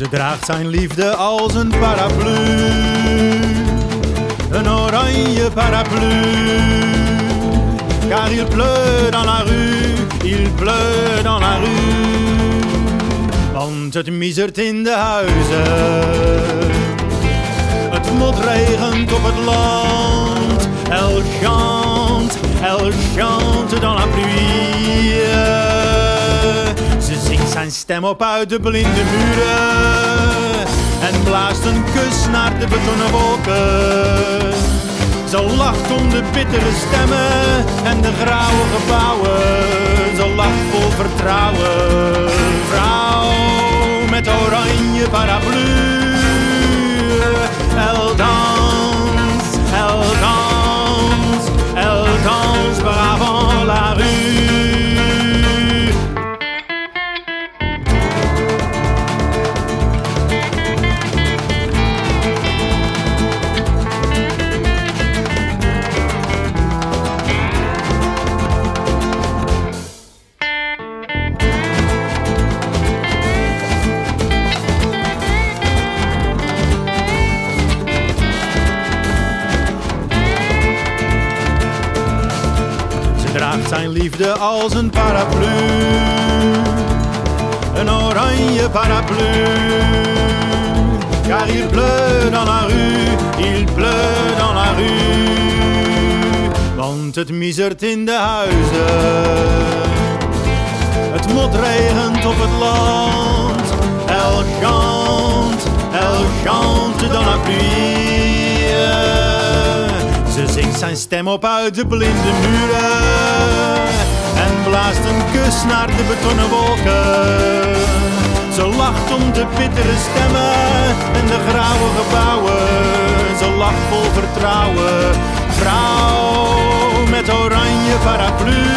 Ze draagt zijn liefde als een paraplu, een oranje paraplu. Car il pleut dans la rue, il pleut dans la rue. Want het miezert in de huizen, het motregent op het land. Elle chante, elle chante dans la pluie. Ze zingt zijn stem op uit de blinde muren en blaast een kus naar de betonnen wolken. Ze lacht om de bittere stemmen en de grauwe gebouwen. Ze lacht vol vertrouwen. Zijn liefde als een paraplu. Een oranje paraplu. Car il pleut dans la rue, il pleut dans la rue. Want het miezert in de huizen. Het motregent op het land. Elle chante, zingt zijn stem op uit de blinde muren en blaast een kus naar de betonnen wolken. Ze lacht om de bittere stemmen en de grauwe gebouwen. Ze lacht vol vertrouwen, vrouw met oranje paraplu.